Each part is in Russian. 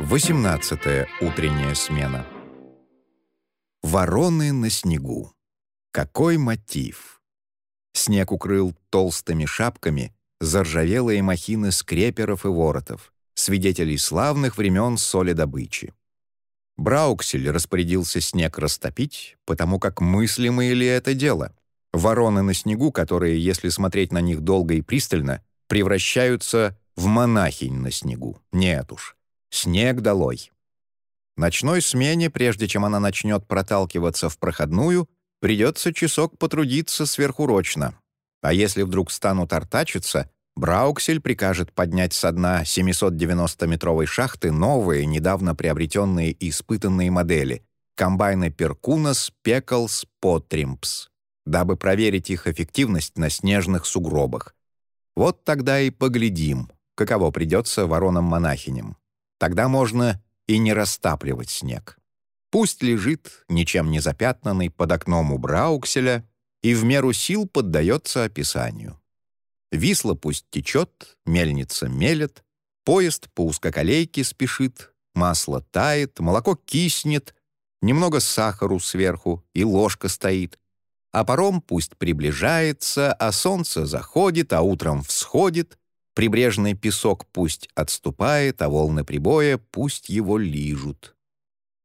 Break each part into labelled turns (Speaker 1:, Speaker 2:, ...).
Speaker 1: 18 утренняя смена. Вороны на снегу. Какой мотив! Снег укрыл толстыми шапками заржавелые махины скреперов и воротов, свидетелей славных времен солидобычи. Брауксель распорядился снег растопить, потому как мыслимое ли это дело? Вороны на снегу, которые, если смотреть на них долго и пристально, превращаются в монахинь на снегу. Нет уж. Снег долой. Ночной смене, прежде чем она начнет проталкиваться в проходную, придется часок потрудиться сверхурочно. А если вдруг станут артачиться, Брауксель прикажет поднять со дна 790-метровой шахты новые, недавно приобретенные и испытанные модели — комбайны Перкунас, Пеклс, Потримпс, дабы проверить их эффективность на снежных сугробах. Вот тогда и поглядим, каково придется воронам-монахиням. Тогда можно и не растапливать снег. Пусть лежит, ничем не запятнанный, под окном у Браукселя и в меру сил поддается описанию. Висла пусть течет, мельница мелет, поезд по узкоколейке спешит, масло тает, молоко киснет, немного сахару сверху и ложка стоит. А паром пусть приближается, а солнце заходит, а утром всходит — Прибрежный песок пусть отступает, а волны прибоя пусть его лижут.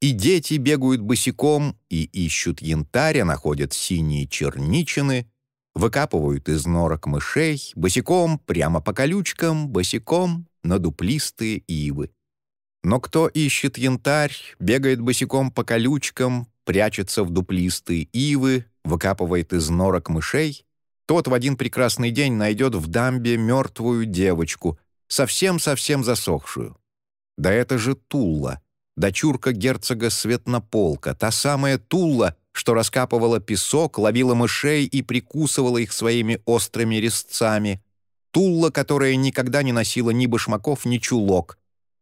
Speaker 1: И дети бегают босиком и ищут янтаря, находят синие черничины, выкапывают из норок мышей, босиком прямо по колючкам, босиком на дуплистые ивы. Но кто ищет янтарь, бегает босиком по колючкам, прячется в дуплистые ивы, выкапывает из норок мышей, тот в один прекрасный день найдет в дамбе мертвую девочку, совсем-совсем засохшую. Да это же Тулла, дочурка герцога Светнополка, та самая Тулла, что раскапывала песок, ловила мышей и прикусывала их своими острыми резцами. Тулла, которая никогда не носила ни башмаков, ни чулок.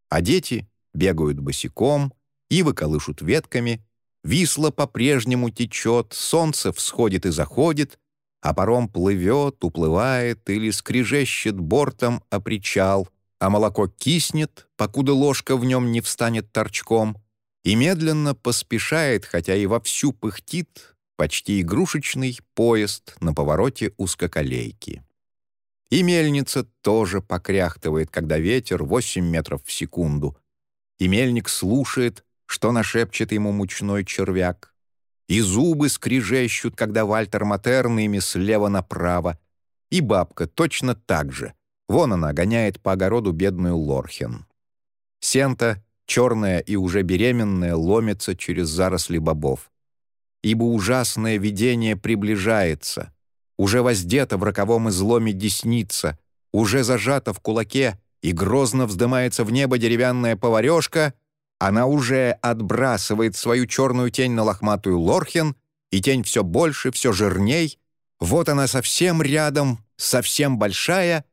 Speaker 1: А дети бегают босиком, ивы колышут ветками, Висла по-прежнему течет, солнце всходит и заходит, а паром плывет, уплывает или скрежещет бортом о причал, а молоко киснет, покуда ложка в нем не встанет торчком, и медленно поспешает, хотя и вовсю пыхтит, почти игрушечный поезд на повороте узкоколейки. И мельница тоже покряхтывает, когда ветер 8 метров в секунду. И мельник слушает, что нашепчет ему мучной червяк и зубы скрижещут, когда Вальтер Матерн ими слева направо, и бабка точно так же. Вон она гоняет по огороду бедную Лорхен. Сента, черная и уже беременная, ломится через заросли бобов. Ибо ужасное видение приближается. Уже воздета в роковом изломе десница, уже зажата в кулаке, и грозно вздымается в небо деревянная поварешка — она уже отбрасывает свою черную тень на лохматую Лорхен, и тень все больше, все жирней. Вот она совсем рядом, совсем большая.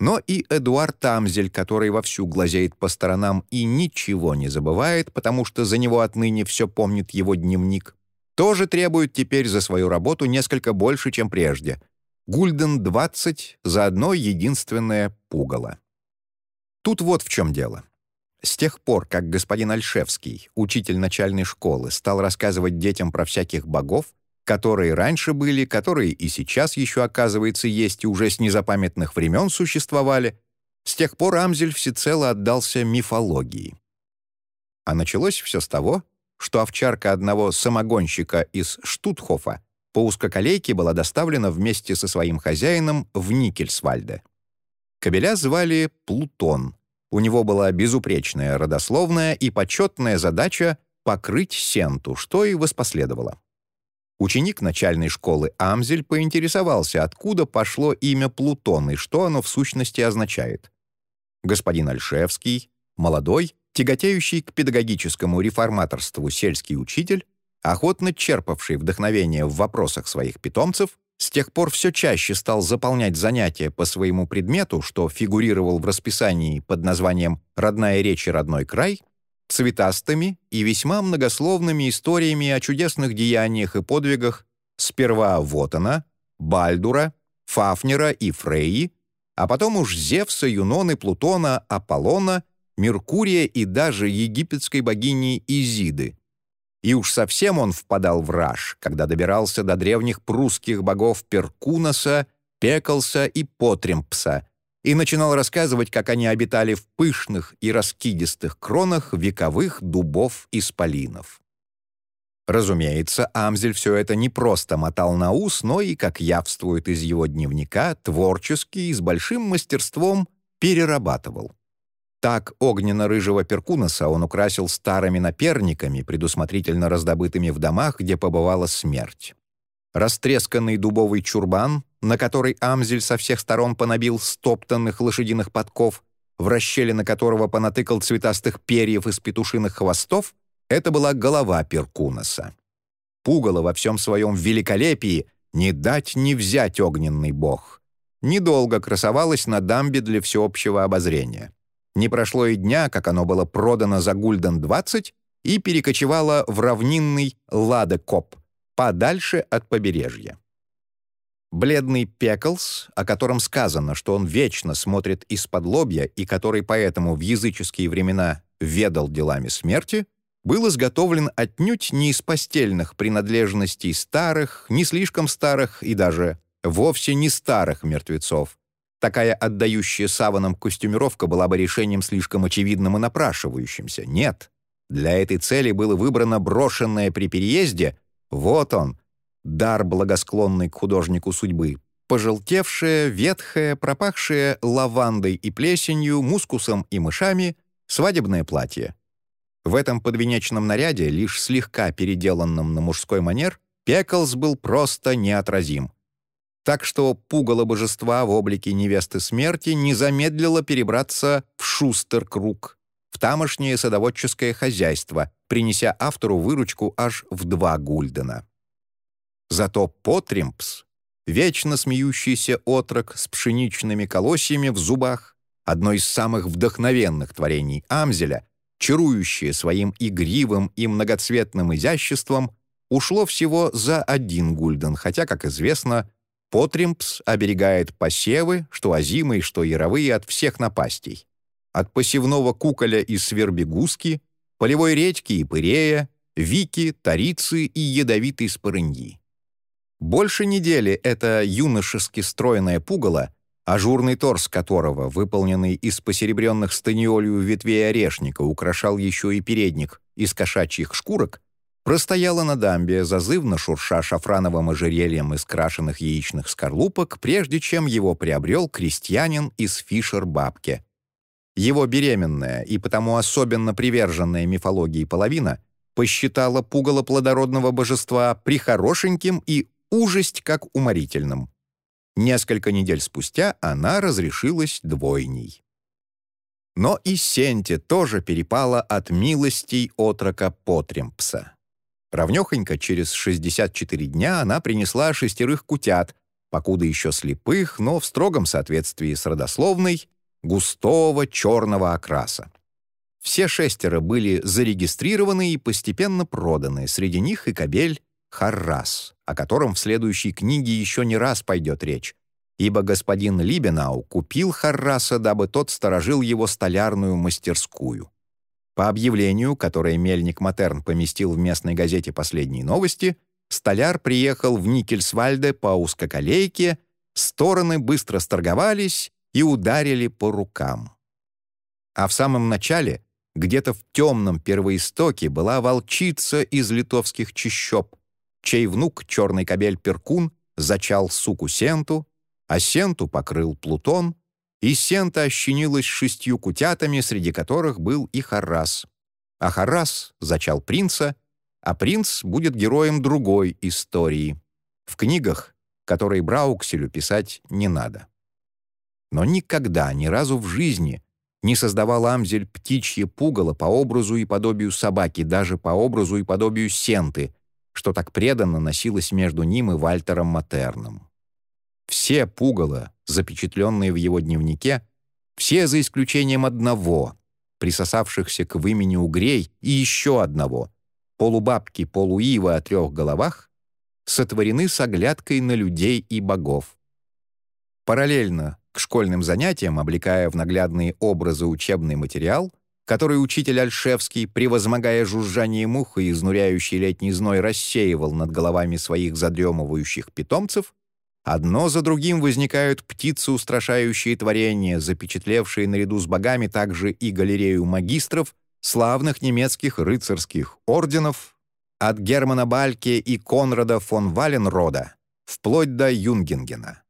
Speaker 1: Но и Эдуард Тамзель, который вовсю глазеет по сторонам и ничего не забывает, потому что за него отныне все помнит его дневник, тоже требует теперь за свою работу несколько больше, чем прежде. Гульден 20 за одно единственное пугало. Тут вот в чем дело. С тех пор, как господин Альшевский, учитель начальной школы, стал рассказывать детям про всяких богов, которые раньше были, которые и сейчас еще, оказывается, есть и уже с незапамятных времен существовали, с тех пор Амзель всецело отдался мифологии. А началось все с того, что овчарка одного самогонщика из Штутхофа по узкоколейке была доставлена вместе со своим хозяином в Никельсвальде. Кобеля звали Плутон — у него была безупречная родословная и почетная задача покрыть сенту, что и воспоследовало. Ученик начальной школы Амзель поинтересовался, откуда пошло имя Плутон и что оно в сущности означает. Господин Альшевский, молодой, тяготеющий к педагогическому реформаторству сельский учитель, охотно черпавший вдохновение в вопросах своих питомцев, с тех пор все чаще стал заполнять занятия по своему предмету, что фигурировал в расписании под названием «Родная речь и родной край», цветастыми и весьма многословными историями о чудесных деяниях и подвигах сперва Вотана, Бальдура, Фафнера и Фрейи, а потом уж Зевса, Юноны, Плутона, Аполлона Меркурия и даже египетской богини Изиды. И уж совсем он впадал в раж, когда добирался до древних прусских богов Перкуноса, Пекалса и Потремпса и начинал рассказывать, как они обитали в пышных и раскидистых кронах вековых дубов исполинов. Разумеется, Амзель все это не просто мотал на ус, но и, как явствует из его дневника, творчески и с большим мастерством перерабатывал. Так огненно-рыжего перкуноса он украсил старыми наперниками, предусмотрительно раздобытыми в домах, где побывала смерть. Растресканный дубовый чурбан, на который Амзель со всех сторон понабил стоптанных лошадиных подков, в расщелины которого понатыкал цветастых перьев из петушиных хвостов, это была голова Перкуноса. Пугало во всем своем великолепии не дать не взять огненный бог. Недолго красовалось на дамбе для всеобщего обозрения. Не прошло и дня, как оно было продано за гульден-20 и перекочевало в равнинный Ладекоп, подальше от побережья. Бледный Пеклс, о котором сказано, что он вечно смотрит из-под лобья и который поэтому в языческие времена ведал делами смерти, был изготовлен отнюдь не из постельных принадлежностей старых, не слишком старых и даже вовсе не старых мертвецов. Такая отдающая саванам костюмировка была бы решением слишком очевидным и напрашивающимся. Нет. Для этой цели было выбрано брошенное при переезде, вот он, дар благосклонный к художнику судьбы, пожелтевшее, ветхое, пропахшее лавандой и плесенью, мускусом и мышами, свадебное платье — в этом подвенечном наряде, лишь слегка переделанном на мужской манер, Пеклс был просто неотразим. Так что пугало божества в облике невесты смерти не замедлило перебраться в Шустер-круг, в тамошнее садоводческое хозяйство, принеся автору выручку аж в два гульдена. Зато Потримпс, вечно смеющийся отрок с пшеничными колосьями в зубах, одно из самых вдохновенных творений Амзеля — чарующее своим игривым и многоцветным изяществом, ушло всего за один гульден, хотя, как известно, Потримпс оберегает посевы, что озимые, что яровые, от всех напастей. От посевного куколя и свербегуски, полевой редьки и пырея, вики, тарицы и ядовитой спорыньи. Больше недели это юношески стройное пугало ажурный торс которого, выполненный из посеребренных станиолью ветвей орешника, украшал еще и передник из кошачьих шкурок, простояла на дамбе, зазывно шурша шафрановым ожерельем из крашеных яичных скорлупок, прежде чем его приобрел крестьянин из Фишер-бабки. Его беременная и потому особенно приверженная мифологии половина посчитала пугало плодородного божества прихорошеньким и ужасть как уморительным. Несколько недель спустя она разрешилась двойней. Но и Сенте тоже перепала от милостей отрока Потремпса. Равнёхонько через 64 дня она принесла шестерых кутят, покуда еще слепых, но в строгом соответствии с родословной, густого черного окраса. Все шестеро были зарегистрированы и постепенно проданы, среди них и кобель Харрас, о котором в следующей книге еще не раз пойдет речь, ибо господин Либенау купил Харраса, дабы тот сторожил его столярную мастерскую. По объявлению, которое мельник Матерн поместил в местной газете «Последние новости», столяр приехал в Никельсвальде по узкоколейке, стороны быстро сторговались и ударили по рукам. А в самом начале, где-то в темном первоистоке, была волчица из литовских чащоб, чей внук, черный кобель Перкун, зачал суку Сенту, а Сенту покрыл Плутон, и Сента ощенилась шестью кутятами, среди которых был и Харрас. А Харрас зачал принца, а принц будет героем другой истории. В книгах, которые Браукселю писать не надо. Но никогда, ни разу в жизни не создавал Амзель птичье пугало по образу и подобию собаки, даже по образу и подобию Сенты, что так преданно носилось между ним и Вальтером Матерном. Все пугало, запечатленные в его дневнике, все за исключением одного, присосавшихся к вымени угрей, и еще одного, полубабки полуива о трех головах, сотворены с оглядкой на людей и богов. Параллельно к школьным занятиям, облекая в наглядные образы учебный материал, который учитель Альшевский, превозмогая жужжание мух и изнуряющий летний зной, рассеивал над головами своих задремывающих питомцев, одно за другим возникают птицы, устрашающие творения, запечатлевшие наряду с богами также и галерею магистров, славных немецких рыцарских орденов, от Германа Бальке и Конрада фон Валенрода вплоть до Юнгингена.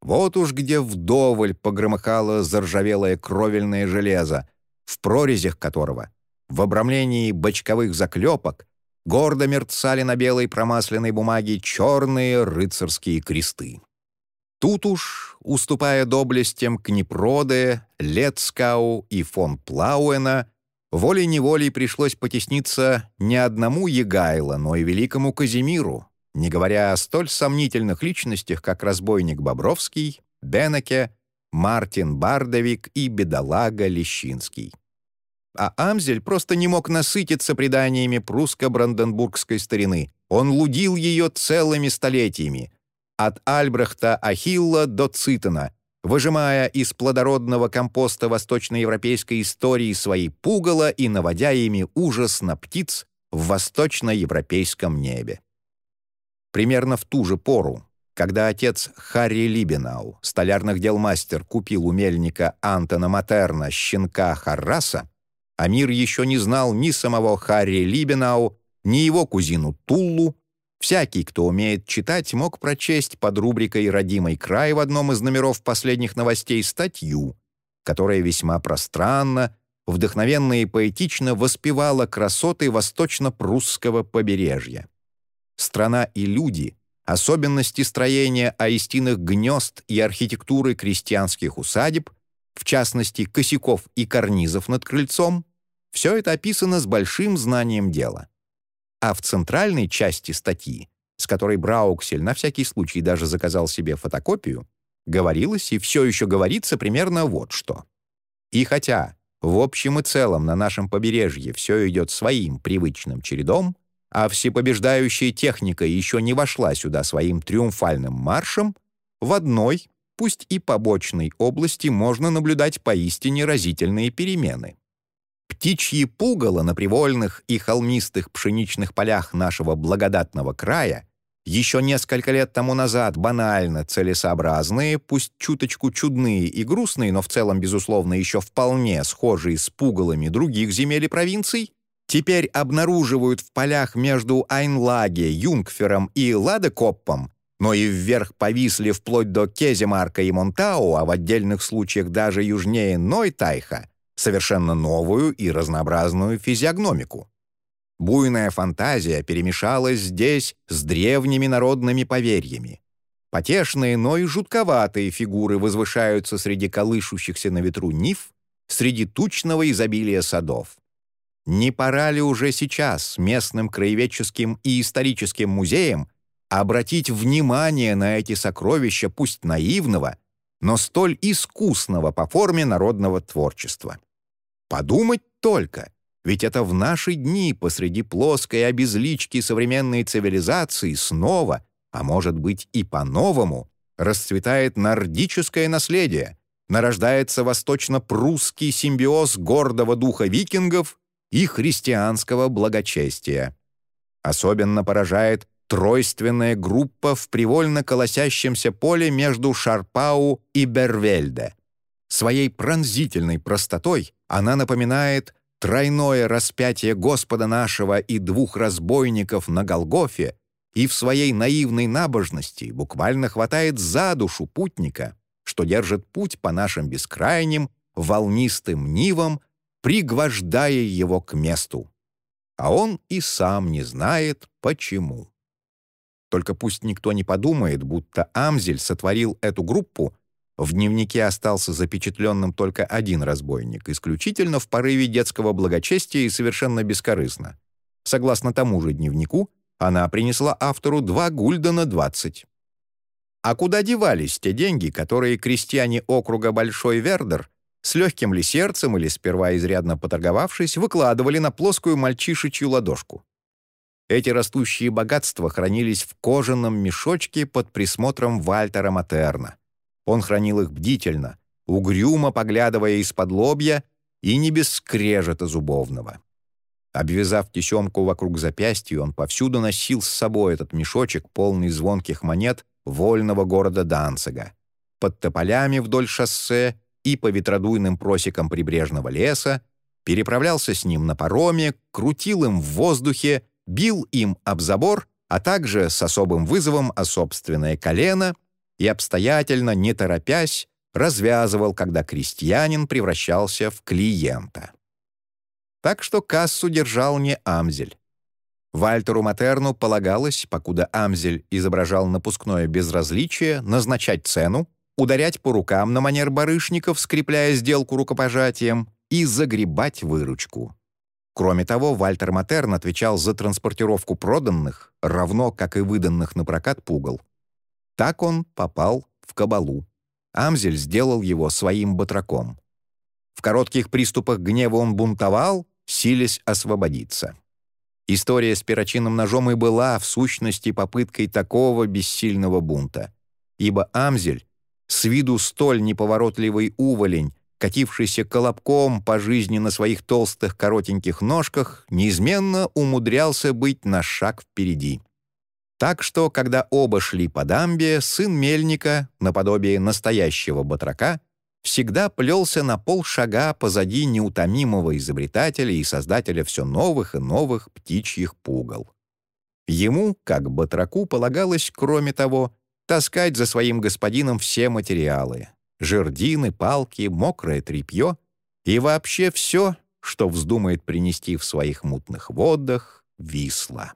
Speaker 1: Вот уж где вдоволь погромыхало заржавелое кровельное железо, в прорезях которого, в обрамлении бочковых заклепок, гордо мерцали на белой промасленной бумаге черные рыцарские кресты. Тут уж, уступая доблестям Книпроде, Летскау и фон Плауэна, волей-неволей пришлось потесниться не одному Егайло, но и великому Казимиру, не говоря о столь сомнительных личностях, как разбойник Бобровский, Бенеке, Мартин Бардовик и бедолага Лещинский. А Амзель просто не мог насытиться преданиями прусско-бранденбургской старины. Он лудил ее целыми столетиями, от Альбрехта Ахилла до Цитона, выжимая из плодородного компоста восточноевропейской истории свои пугало и наводя ими ужас на птиц в восточноевропейском небе. Примерно в ту же пору, когда отец Харри Либенау, столярных дел мастер, купил у мельника Антона Матерна щенка Харраса, Амир еще не знал ни самого Харри Либенау, ни его кузину Туллу. Всякий, кто умеет читать, мог прочесть под рубрикой «Родимый край» в одном из номеров последних новостей статью, которая весьма пространно, вдохновенно и поэтично воспевала красоты восточно-прусского побережья страна и люди, особенности строения аистиных гнезд и архитектуры крестьянских усадеб, в частности, косяков и карнизов над крыльцом, все это описано с большим знанием дела. А в центральной части статьи, с которой Брауксель на всякий случай даже заказал себе фотокопию, говорилось и все еще говорится примерно вот что. И хотя в общем и целом на нашем побережье все идет своим привычным чередом, а всепобеждающая техника еще не вошла сюда своим триумфальным маршем, в одной, пусть и побочной области можно наблюдать поистине разительные перемены. Птичьи пугало на привольных и холмистых пшеничных полях нашего благодатного края еще несколько лет тому назад банально целесообразные, пусть чуточку чудные и грустные, но в целом, безусловно, еще вполне схожие с пугалами других земель и провинций, теперь обнаруживают в полях между Айнлаге, Юнгфером и Ладекоппом, но и вверх повисли вплоть до Кеземарка и Монтау, а в отдельных случаях даже южнее Нойтайха, совершенно новую и разнообразную физиогномику. Буйная фантазия перемешалась здесь с древними народными поверьями. Потешные, но и жутковатые фигуры возвышаются среди колышущихся на ветру нив, среди тучного изобилия садов. Не пора ли уже сейчас местным краеведческим и историческим музеям обратить внимание на эти сокровища, пусть наивного, но столь искусного по форме народного творчества? Подумать только, ведь это в наши дни посреди плоской обезлички современной цивилизации снова, а может быть и по-новому, расцветает нордическое наследие, нарождается восточно-прусский симбиоз гордого духа викингов и христианского благочестия. Особенно поражает тройственная группа в привольно колосящемся поле между Шарпау и Бервельде. Своей пронзительной простотой она напоминает тройное распятие Господа нашего и двух разбойников на Голгофе и в своей наивной набожности буквально хватает за душу путника, что держит путь по нашим бескрайним, волнистым нивам пригвождая его к месту. А он и сам не знает, почему. Только пусть никто не подумает, будто Амзель сотворил эту группу, в дневнике остался запечатленным только один разбойник, исключительно в порыве детского благочестия и совершенно бескорыстно. Согласно тому же дневнику, она принесла автору два гульдена двадцать. А куда девались те деньги, которые крестьяне округа Большой Вердер с легким ли сердцем или сперва изрядно поторговавшись, выкладывали на плоскую мальчишечью ладошку. Эти растущие богатства хранились в кожаном мешочке под присмотром Вальтера Матерна. Он хранил их бдительно, угрюмо поглядывая из-под лобья и не без скрежета зубовного. Обвязав тесемку вокруг запястья, он повсюду носил с собой этот мешочек, полный звонких монет вольного города Данцига. Под тополями вдоль шоссе и по ветродуйным просекам прибрежного леса, переправлялся с ним на пароме, крутил им в воздухе, бил им об забор, а также с особым вызовом о собственное колено и обстоятельно, не торопясь, развязывал, когда крестьянин превращался в клиента. Так что кассу держал не Амзель. Вальтеру Матерну полагалось, покуда Амзель изображал напускное безразличие, назначать цену, ударять по рукам на манер барышников, скрепляя сделку рукопожатием, и загребать выручку. Кроме того, Вальтер Матерн отвечал за транспортировку проданных, равно как и выданных на прокат пугал. Так он попал в кабалу. Амзель сделал его своим батраком. В коротких приступах гнева он бунтовал, силясь освободиться. История с перочинным ножом и была, в сущности, попыткой такого бессильного бунта. Ибо Амзель, с виду столь неповоротливый уволень, катившийся колобком по жизни на своих толстых коротеньких ножках, неизменно умудрялся быть на шаг впереди. Так что, когда оба шли по дамбе, сын мельника, наподобие настоящего батрака, всегда плелся на полшага позади неутомимого изобретателя и создателя все новых и новых птичьих пугал. Ему, как батраку, полагалось, кроме того, таскать за своим господином все материалы — жердины, палки, мокрое тряпье и вообще все, что вздумает принести в своих мутных водах висла.